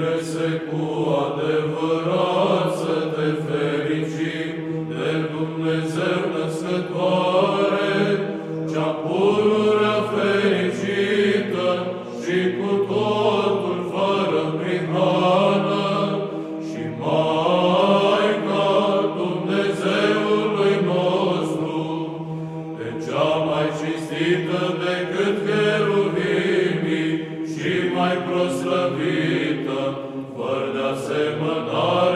Strigă-se cu adevărat să te fericim de Dumnezeu născătoare, mai proslăvită, fără de asemănare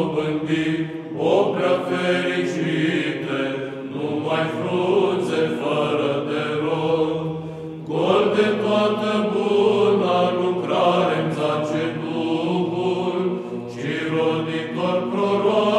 dobândit, o prea fericite, numai frunze fără de rod. Gol de toată buna lucrare-mi zace Duhul, și roditor proroace,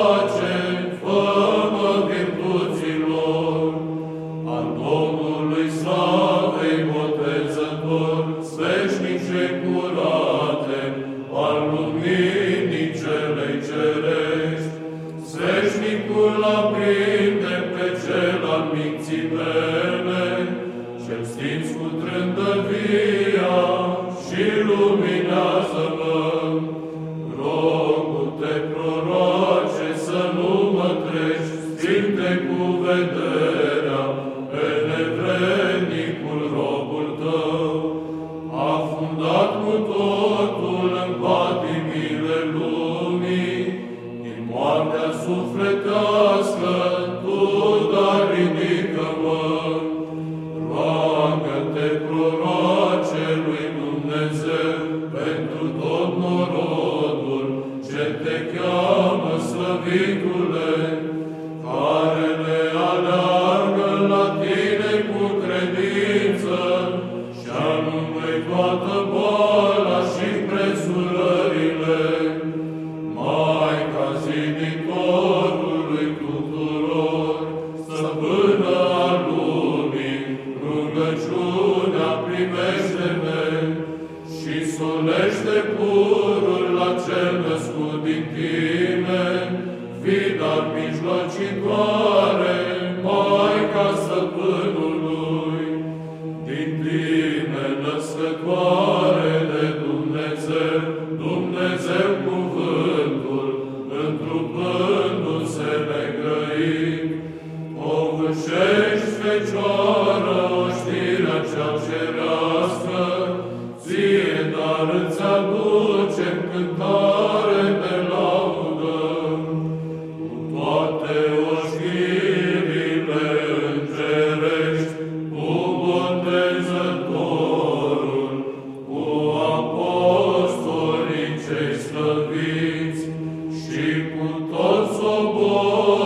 și norodul ce te cheamă, slăvitule, care le aleargă la tine cu credință, și anume toată boala și solește purul la cel născut din tine, fii dar mijlocitoare, Maica stăpânului, din tine născătoare de Dumnezeu, Dumnezeu cuvântul, întrupându-se negrăit, o vâșești Fecioară, care ți aduce cântare laudă, cu toate oșirile îngerești, cu botezătorul, cu apostolii cei slăviți și cu toți soborii,